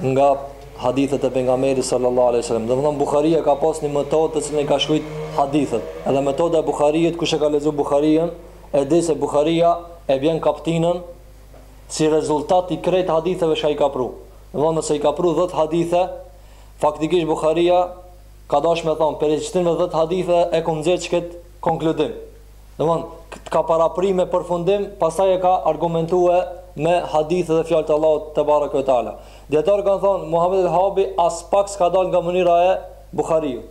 nga hadithet e pejgamberit sallallahu alaihi wasallam. Domthon Buharia ka pas një metodë të cilën e ka shkruajt hadithet. Edhe metoda e Buhariut kush e ka lexuar Buhariun, e di se Buharia e bjen kaptinën si rezultat i krejt haditheve çka i ka pru. Domthon nëse i ka pru 10 hadithe, faktikisht Buharia ka dasht me thonë prej qito 10 hadithe e ka nxjerr qët konkludim. Domthon, këtë ka parapri me përfundim, pastaj e ka argumentue me hadithe dhe fjalë të Allahut te bareke ve teala. Dijetarët kanë thonë Muhammed Abdulvehabi aspak s'ka dalë nga mënyra e Buhariut.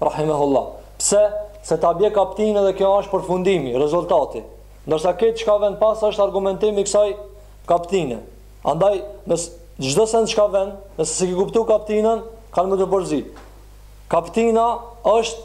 Rahimehullah. Pse? Se ta bje kaptinë dhe kjo është përfundimi, rezultati. Ndërsa këtë çka vjen pas është argumentim i kësaj kaptine. Andaj në çdo send çka vjen, nëse s'e ke kuptuar kaptinën, kanë me t'u përzi. Kaptina është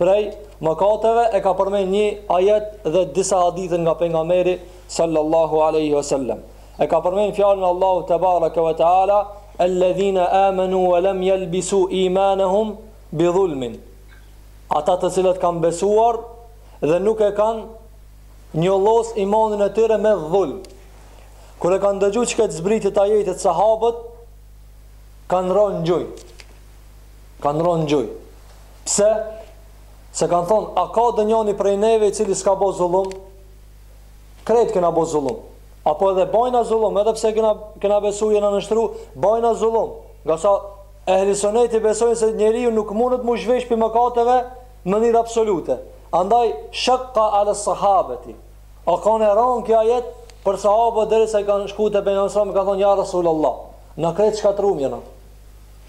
Prej mëkateve e ka përmend një ajet dhe disa hadithe nga pejgamberi sallallahu alaihi wasallam. E ka përmend fjalën e Allahut te baraka ve teala, "Alladhina amanu wa lam yalbisu imanahum bi dhulmin." Ata të cilët kanë besuar dhe nuk e kanë njollos imanin e tyre me dhulm. Kur e kanë dëgju qët zbritje t'ajetit sahabët kanë rënë në gjunjë. Kanë ronë në gjuj. Pse? Se kanë thonë, a ka dhe njani prej neve i cili s'ka bo zullum? Krejt kena bo zullum. Apo edhe bajna zullum, edhe pse kena, kena besu e jena nënshtru, bajna zullum. Ngase ehli suneti besojnë se njeriu nuk mundet m'u zhvesh prej mëkateve në mënyrë absolute. Andaj, shekka ala sahabeti. A kanë e randë ky ajet për sahabët dhe se kanë shku te pejgamberi alejhi selam kanë thonë, ja Rasul Allah, ne krejt t'shkatërrumë jena.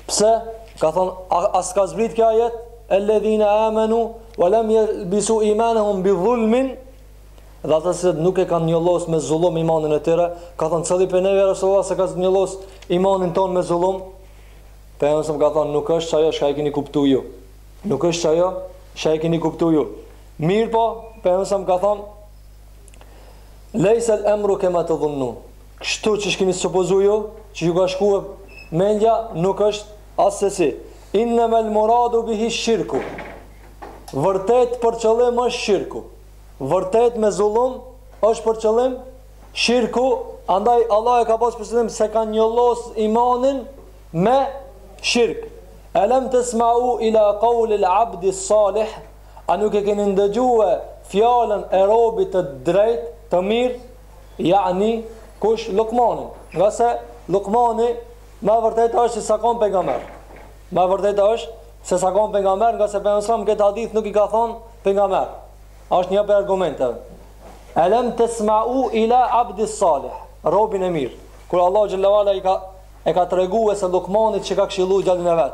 Pse? Ka thonë, a, a s'ka zbrit kjo ajet? Elledhina amenu, wa lem jelbisu imanehum bi dhulmin, dhe ata se nuk e kanë njollos me zullum imanin e tyre, ka thonë, cili prej neve, Rasulullah, s'e ka njollos imanin tonë me zullum, pejgamberi alejhi selam ka thonë, nuk është qajo çka e kini kuptu ju, nuk është qajo çka e kini kuptu ju, mirëpo, pejgamberi alejhi selam ka thonë, lejsel emru kema tedhunnun, Kështu qysh kini supozu ju, që ju ka shkue mendja, nuk është assesi. Innemel muradu bihi shirku. Vërtet për qëllim është shirku. Vërtet me zullum është për qëllim shirku. Andaj Allahu e ka pas për qëllim s'e ka njollos imanin me shirk. Elem tesmau ila kaulil abdi salih, a nuk e keni ndëgjue fjalën e robit të drejt, të mirë, Ya'ni, kush? Lukmanin. Ngase Lukmani më e vërteta është se s'a kanë pejgamber. Më e vërteta është se s'a kanë pejgamber, ngase pejgamberi në këtë hadith nuk i ka thon pejgamber. Është një prej argumenteve. Alam tasma'u ila abd salih, robin e mirë. Kur Allah xhelle ue ala e ka tregu se Lukmani që ka këshilluar djalin e vet.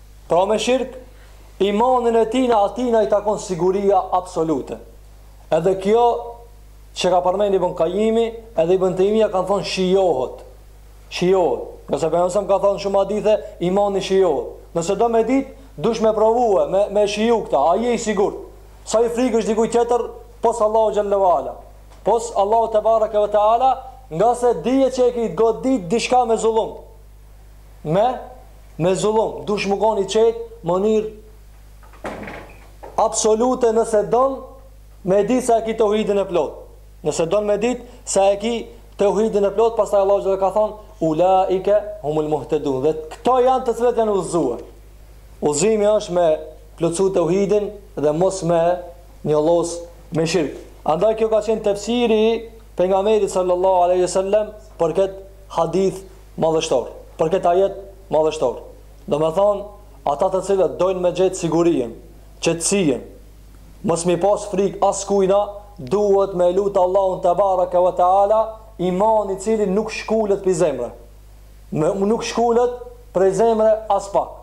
Pra me shirk, imanin e tina, atina i takon siguria absolute. Edhe kjo që ka përmend Ibn Kajimi, edhe Ibn Tejmija kanë thonë shijohet. Shijohet. Ngase pejgamberi ka thonë shumë hadithe, imani shijohet. Nëse do me ditë, dush me provu, me, me shiju këta, a je i sigur. S'a i frikësohesh dikuj tjetër, pos Allahut xhelle ue ala. Pos Allahut Tebareke ve Teala, atëherë dije që e ki godit diçka me zullum. me me zullum dush me kon i qetë n'mënyrë absolute nëse don me dit sa e ki teuhidin e plot nëse don me dit sa e ki teuhidin e plot pastaj Allahu xhelle ue ala ka thon ulaike humul muhtedun dhe këto janë të cilët janë udhëzuar Udhëzimi është me plotsu teuhidin dhe mos me njollos me shirk. Andaj kjo ka qenë tefsiri pejgamberit sallallahu aleyhi sallam për këtë hadith Madhështor. Për këtë ajet, madhështor. Domethënë, ata të cilët dojnë me gjetë sigurinë, qetësinë, mos m'ia pas frikë askujna, duhet me e lutë Allahun tebareke ve teala, iman i cili nuk shkulet prej zemre. Me, nuk shkulet prej zemre aspak.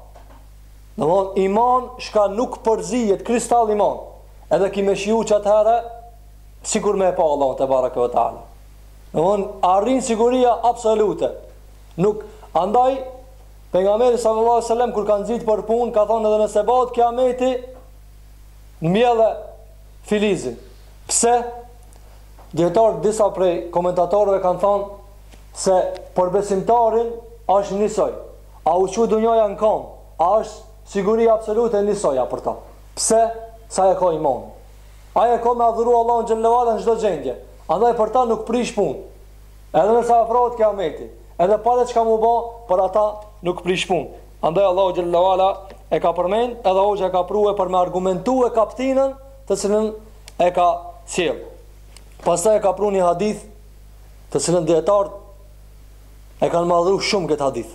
Domethënë, iman çka nuk përzihet kristal iman. Edhe ki me shiu që atëherë, sikur me e pa Allahun te bareke ve teala. Domthon arrin siguria absolute. Nuk andaj pejgamberi sallallahu alajhi wasallam kur ka nxit për punë ka thonë edhe nëse bëhet kiameti mbjelle filizin. Pse? Dijetarët disa prej komentatorëve kanë thonë se për besimtarin është njësoj. A u çu dunjaja në kom, a është siguri absolute njësoj a për ta. Pse? Se e ka imanin. Ai e ka me adhuru Allahun xhelle uala në çdo gjendje. Andaj për ta nuk prish punë. Edhe nëse afrohet kiameti, edhe palë çka mu bë, për ata nuk prish punë. Andaj Allahu xhelle uala e ka përmend, edhe hoxha e ka pru për me argumentu kaptinën të cilën e ka sjell. Pastaj e ka pru një hadith të cilën dijetarët e kanë madhëru shumë këtë hadith.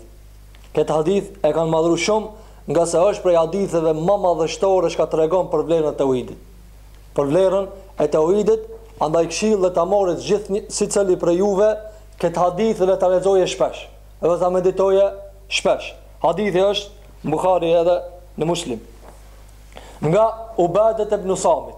Këtë hadith e kanë madhëru shumë ngase është prej haditheve ma madhështore çka tregon për vlerën e teuhidit. Për vlerën e teuhidit, andaj këshillë le ta merr gjithsecili prej juve këtë hadith le ta lexojë shpesh dhe le ta meditojë shpesh. Hadithi është në Buhari edhe në Muslim. Nga Ubadet ibn Samit,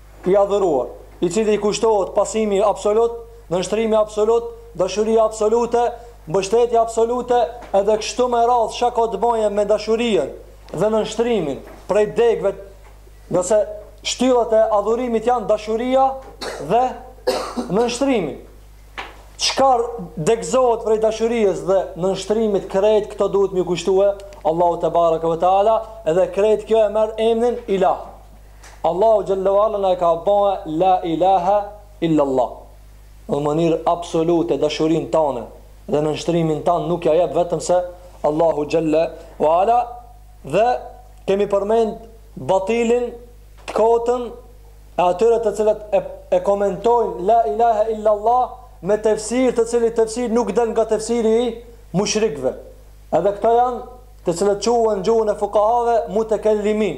i adhuruar, i cili i kushtohet pasimi absolut, nënshtrimi absolut, dashuria absolute, mbështetja absolute edhe kështu me radhë çka ka të bëjë me dashurinë dhe nënshtrimin prej degëve, nga se shtyllat e adhurimit janë dashuria dhe nënshtrimi. Çka degëzohet prej dashurisë dhe nënshtrimit krejt këto duhet me i kushtue Allahut tebareke ve teala, edhe krejt kjo e merr emrin ilah. Allahu xhelle ve ala na e ka ba la ilahe illallah në mënyrë absolute dashurinë tane dhe nënshtrimin tanë nuk ja jep vetëm se Allahut xhelle ve ala dhe kemi përmend batilin të kotën e atyre të cilët e, e komentojnë la ilahe illallah me tefsir të cilit tefsir nuk del nga tefsiri i mushrikve edhe këta janë të cilët quhen gjuhën e fukahave mutekellimin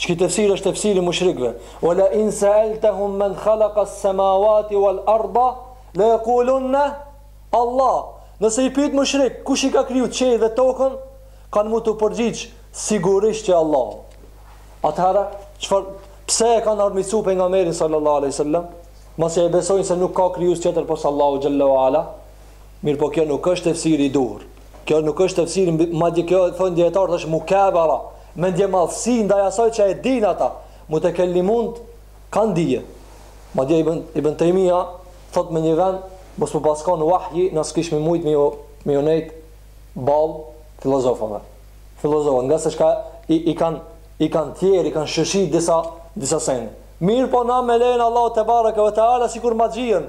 Që ky tefsir është tefsiri i mushrikëve. Wa la in sa'altahum men khalaqa as-samawati wal arda la yaqulunna Allah. Nëse i pyet mushrikët kush i ka kriju qiejt dhe tokën, kanë mu t'u përgjigj sigurisht që Allahu. Atëherë, çfarë pse e kanë armiqsu pejgamberin sallallahu alaihi wasallam? Masi e besojnë se nuk ka krijues tjetër pos Allahut xhelle ve ala. Mirpo kjo nuk është tefsiri i duhur. Kjo nuk është tefsir, madje kjo e thonë dijetarët është mukebara, mendjemadhësi ndaj asaj që e dinë ata. Mutekellimunët kanë dije. Madje Ibn Ibn Taymija thot me një vend mos më paskon wahji, na s'kishmi mujt me ju me ju nejt ball filozofëve. Filozofët, nga se çka i, i kanë i kanë tjerë, i kanë shoshit disa disa sende. Mirëpo na me lejen e Allahut tebareke ve teala sikur magjinë,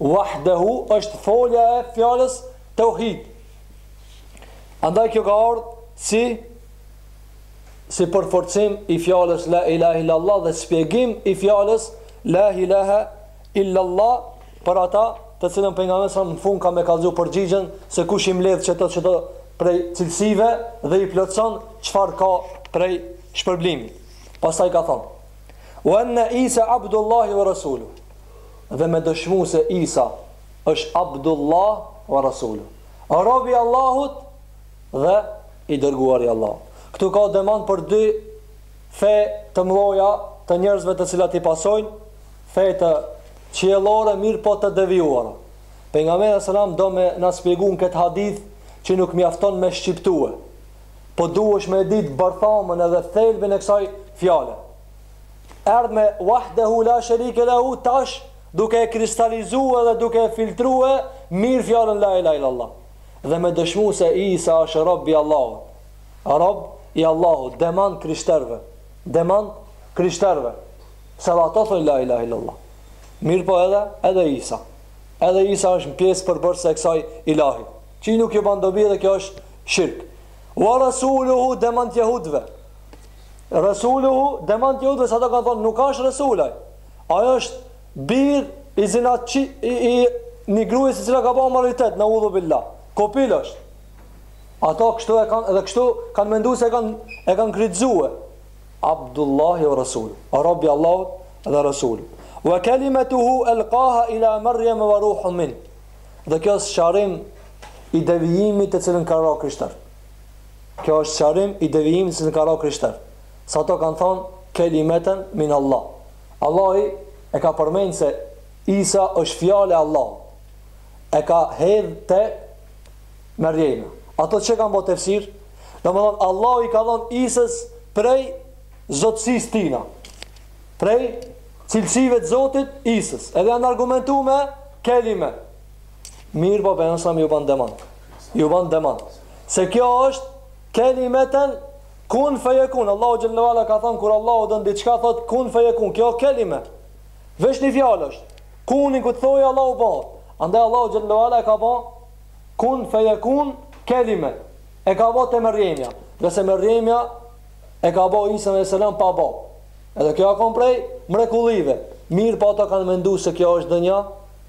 Wahdehu është folja e fjalës tauhid. Andaj kjo ka ardhur si si përforcim i fjalës la ilahe illallah dhe shpjegim i fjalës la ilahe illallah për ata të cilën pejgamberi sa në fund ka me kallzu përgjigjen se kush i mbledh qeto qeto prej cilësive dhe i plotëson çfarë ka prej shpërblimit. Pastaj ka thonë: "Wa anna Isa abdullahi wa rasuluhu." dhe me dëshmu se Isa është Abdullah wa Rasulu, Robi i Allahut dhe i Dërguari i Allahut. Këtu ka demant për dy fe të mëdha të njerëzve të cilat i pasojnë, fe të qiellore mirëpo të devijuara. Pejgamberi alayhis salam do me na shpjegua në këtë hadith që nuk mjafton me shqiptue, po duhesh me e ditë bërthamën edhe thelbin e kësaj fjale. erdhëm te wahdehu la sharike lehu tash duke e kristalizuar dhe duke e filtruar mirë fjalën la ilaha illallah dhe me dëshmu se Isa është rob i Allahut. Rob i Allahut, demant krishterëve. Demant krishterëve. Se dhe ato thonë la ilaha illallah. Mirëpo edhe, edhe Isa. Edhe Isa është një pjesë përbërëse e kësaj ilahi. Që nuk ju ban dobi dhe kjo është shirk. Wa rasuluhu demant jehudve. Resuluhu demant jehudëve se ata kanë thonë nuk është Resul ai. Ai është bir i zinasë i, i një gruaje e cila ka bërë imoralitet neudhu billah. Kopil është. Ata kështu e kanë edhe kështu kanë menduar se e kanë e kanë kritizue. Abdullahi wa Rasuluh, rob i Allahut dhe Rasul. Wa kalimatuhu alqaha ila Maryam wa ruhun min. Dhe kjo është sqarim i devijimit te cili kanë rënë krishterët. Kjo është sqarim i devijimit që kanë ra krishterët, se ato kanë thanë kelimeten min Allah. Allahi e ka përmend se Isa është fjalë e Allahut. E ka hedh te Merjemja. Ato qe kanë bo tefsir? Domethënë Allahu i ka dhënë Isës prej zotësisë tina. Prej cilësive të Zotit Isës. Edhe janë argumentu me kelime. Mirëpo Pejgamberi alejhi selam ju ban demant. Ju ban demant. Se kjo është kelimeten kun feje kun. Allahu xhelle ve ala ka thonë kur Allahu don diçka thot kun feje kun. Kjo kelime. Veç një fjalë është. Kun i ka thonë Allahu bëhu. Andaj Allahu xhelle ve ala e ka ba kun feje kun kelime. E ka ba te Merjemja. Dhe se Merjemja e ka ba Isën alejhi selam pa babë. Edhe kjo ka kon prej mrekullive. Mirëpo ato kanë mendu se kjo është dhënia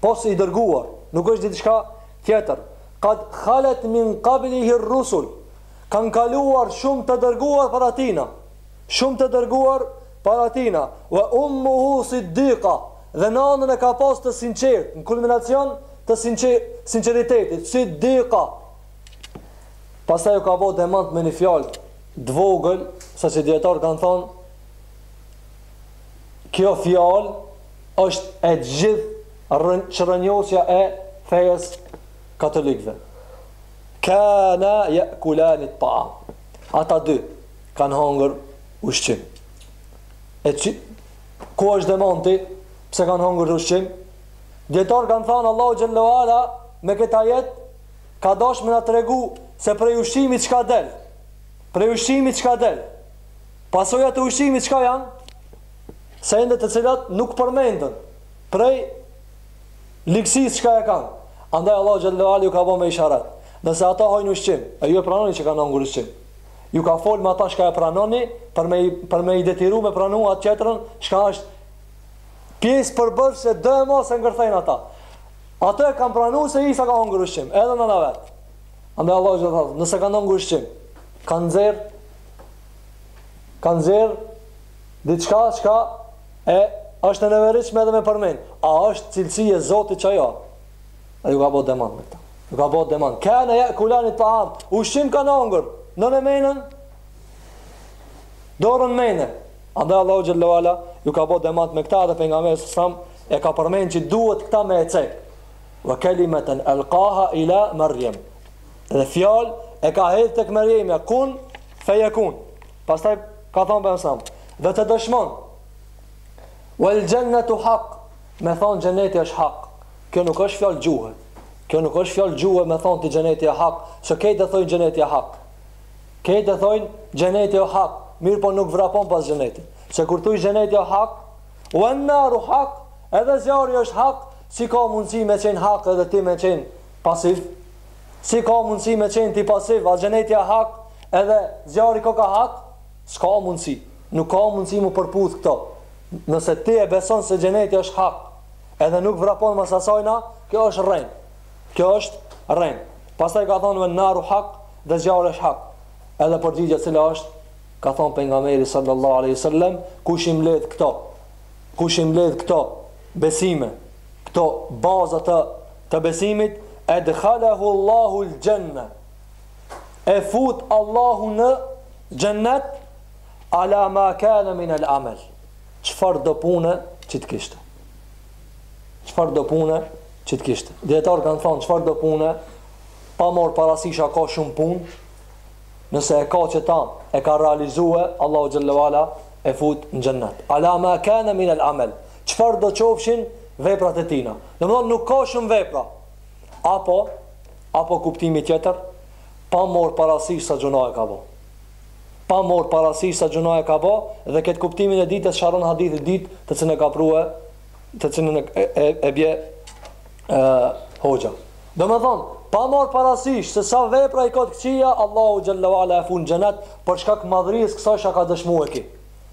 Pos i Dërguar, nuk është diçka tjetër, Qad khalet min qablihi ar-rusul, Kanë kaluar shumë të dërguar para tina, shumë të dërguar para tina, Wa ummuhu siddiqa, dhe nanën e ka pas të sinqertë, në kulminacion të sinqeritetit, siddiqa. Pastaj u ka bo demant me një fjalë të vogël, saqë dietarët kanë thënë, Kjo fjalë është e gjithë rrën çrrënjosja e fesë së katolikëve. Kana ya'kulani at-ta'am. Ata dy kanë hangër ushqim. E ku është demanti pse kanë hangër ushqim? Dijetarët kanë thënë Allahu xhelle ve ala me këtë ajet ka dasht me na tregu se prej ushqimit çka del. Prej ushqimit çka del. Pasojat e ushqimit çka janë? Sende të cilat nuk përmendën prej ligsisë çka e kanë. Andaj Allahu xhelle ve ala e ka bën me isharat. Nëse ata hajnë ushqim, e ju e pranoni që kanë hangër ushqim. Ju ka fol me ata çka e pranoni për me për me i detyru me pranu atë tjetrën, çka është pjesë përbërëse domosdo e ngërthejnë ata. Ata e kanë pranu se Isa ka hangër ushqim, edhe nëna e vet. Andaj Allahu xhelle ve ala, nëse kanë hangër ushqim, kanë nxjerr ka nxjerr diçka çka është e neveritshme edhe me përmend. A është cilësi e Zotit qajo? Ai ju ka bë demant me këtë. Ju ka bë demant. Kana jakulani taam, ushqim kanë hangër. Në në menën dorën menë. Andaj Allahu xhelle ve ala ju ka bë demant me këtë edhe pejgamberi sa e ka përmend që duhet këta me e cek. Wa kalimatuhu alqaha ila Maryam. Dhe fjalë e ka hedh tek Merjemja kun fejekun, pastaj ka thënë pejgamberi, dhe të dëshmon, Wal gjennetu haq, me thonë xheneti është haq. Kjo nuk është fjalë gjuhe. Kjo nuk është fjalë gjuhe me thonë ti xheneti e haq, se krejt e thojnë xheneti e haq. Krejt e thojnë xheneti e haq, mirëpo nuk vrapon pas xhenetit. Se kur thu xheneti e haq, wen naru haq, edhe zjarri është haq, si ka mundësi me qenë haq edhe ti me qenë pasiv, Si ka mundësi me qenë ti pasiv, a xheneti â hak edhe zjarri koka hak? S'ka mundësi. Nuk ka mundësi mu përputh këto. Nëse ti e beson se xheneti është hak, edhe nuk vrapon mas asajna, kjo është rrenë. Kjo është rrenë. Pastaj ka thonë wen naru hak dhe zjarri është hak. Edhe përgjigja cila është? Ka thonë pejgamberi sallallahu alaihi wasallam, kush i mbledh këto, kush i mbledh këto besime, këto bazat të, të besimit edkhalahu Allahu al-janna e fut Allahu në xhennet ala ma kana min al-amal çfarëdo pune që të kishte çfarëdo pune që të kishte dijetarët kanë thënë çfarëdo pune pa marrë parasysh ka shumë punë nëse e ka qeta e ka realizue Allahu xhelle ve ala e fut në xhennet ala ma kana min al-amal Çfarëdo qofshin veprat e tina. Domethënë nuk ka shumë vepra. Apo, apo kuptimi tjetër, pa marrë parasysh sa gjynahe ka bo. Pa marrë parasysh sa gjynahe ka bo, dhe këtë kuptimin e dytë e sqaron hadithi i dytë të cilën e ka prue, të cilën e, e, e bje e, hoxha. Domethonë, pa marrë parasysh se sa vepra i ka të këqija, Allahu xhelle ve ala e fut n'xhenet, për shkak madhërisë kësaj çka ka dëshmue ky.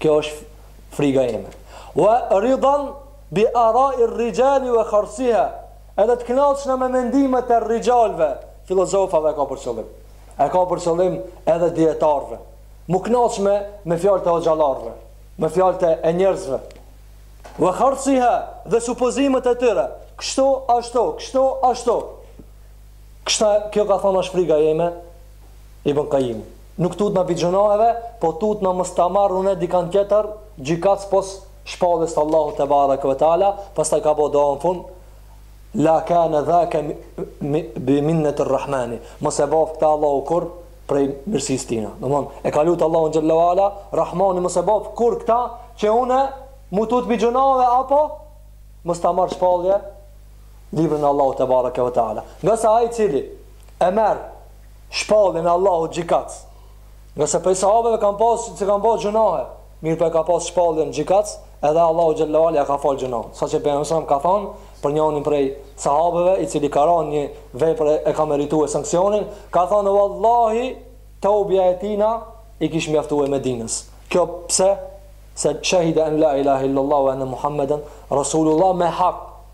Kjo është friga ime. Wa ridan bi ara'i rrijali wa kharsiha, edhe të kënaqshna me mendimet e rixhalëve, filozofave e ka për qëllim. E ka për qëllim edhe dijetarëve. M'u kënaq me me fjalët e hoxhallarëve, me fjalët e e njerëzve. Wa kharsiha, dhe supozimet e tyre, kështu, ashtu, kështu, ashtu. Kështu kjo ka thënë është friga ime, Ibn Qayimi. Nuk tutna pi gjynaheve po tutna mos ta marr une dikan tjetër gjykatës pos shpalljes të Allahut tebareke ve teala pastaj ka bo dua në fund la kane dhake bi minneti rrahmani mos e baftë këta Allahu kurr prej mirësisë tina domethënë e ka lut Allahun xhelle ve ala rrahmani mos e baftë kurr këta që une m'u tut pi gjynaheve apo mos ta marr shpallje librin e Allahut tebareke ve teala ngase ai i cili e merr Shpalljen e Allahut gjykatës. Ngase prej sahabeve kanë pas që kanë ba gjynahe, mirëpo e ka pas shpalljen gjykatës, edhe Allahu xhalla wa ala ja ka fal gjynahun. Saqë pejgamberi sallallahu alajhi wasallam ka thënë për njërin prej sahabeve, i cili ka ra në një vepër e e ka meritue sanksionin, ka thënë wallahi tawbja e tina i kish mjaftue Medinës. Kjo pse? Se shahida en la ilahe illallah wa enne Muhammeden rasulullah me hak.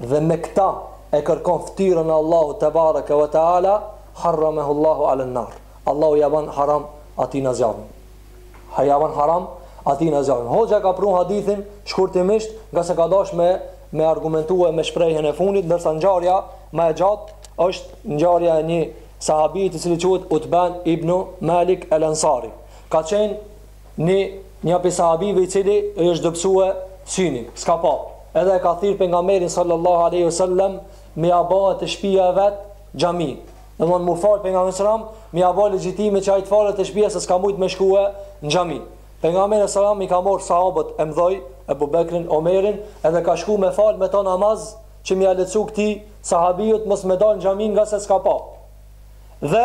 dhe me këta e kërkon ftyrën e Allahut tebareke ve teala harramehu Allahu alen nar Allahu ja ban haram atijna zjarrin ha ja ban haram atijna zjarrin hoxha e ka pru hadithin shkurtimisht ngase ka dash me me argumentue me shprehjen e fundit ndërsa ngjarja ma e gjatë është ngjarja e një sahabijit i cili quhet Utban ibn Malik el Ansari ka qenë Ni nja pi sahabijve i cili i është dobësue syni, s'ka pa. Edhe e ka thirr pejgamberin sallallahu alaihi wasallam me ja ba te shpia e vet xhami. Domethënë m'u fal pejgamberi sallam, me ja ba legjitime që ai të falet te shpia se s'ka mujt me shkue në xhami. Pejgamberi sallam i ka marr sahabët e mëdhoj, Ebu Bekrin, Omerin, edhe ka shku me fal me ta namaz që me ja leju këtij sahabiut mos me dal në xhami ngase s'ka pa. Dhe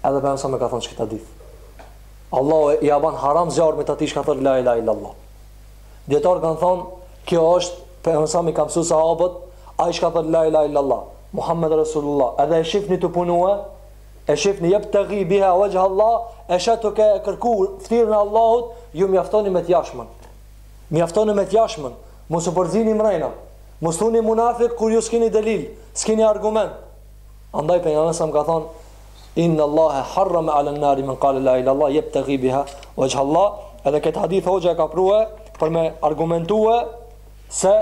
Edhe pejgamberi sallam e ka thënë që këta hadith. Allahu ja ban haram zjarmit ati shka thot la ilahe illa Allah. Dijetarët kanë thënë, kjo është pejgamberi sallam i ka msu sahabët, ai shka thot la ilahe illa Allah, Muhammed Rasulullah, edhe e shifni tu punue, e shifni jebteghi biha vexhhe Allah, e sheh tu e kërku ftyrën e Allahut, ju mjaftoni me t'jashtmën. Mjaftoni me t'jashtmën, mos u përzini mrejna, mos thuni munafik kur ju s'kini delil, s'kini argument. Andaj pejgamberi a.s. ka thon Inna Allahe harrame alen nari men kale la ilahe il-lallah jebteghi biha uexhha Allah edhe këtë hadith hoxha e ka prue për me argumentue se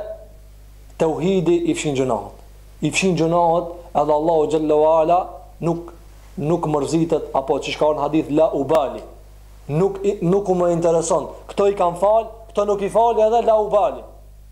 teuhidi i fshin gjënahët i fshin gjënahët edhe Allahu xhel-le ue ala nuk nuk mërzitet apo qysh ka ardh në hadith la ubali nuk, nuk më intereson këto i kam fal këto nuk i fali edhe la ubali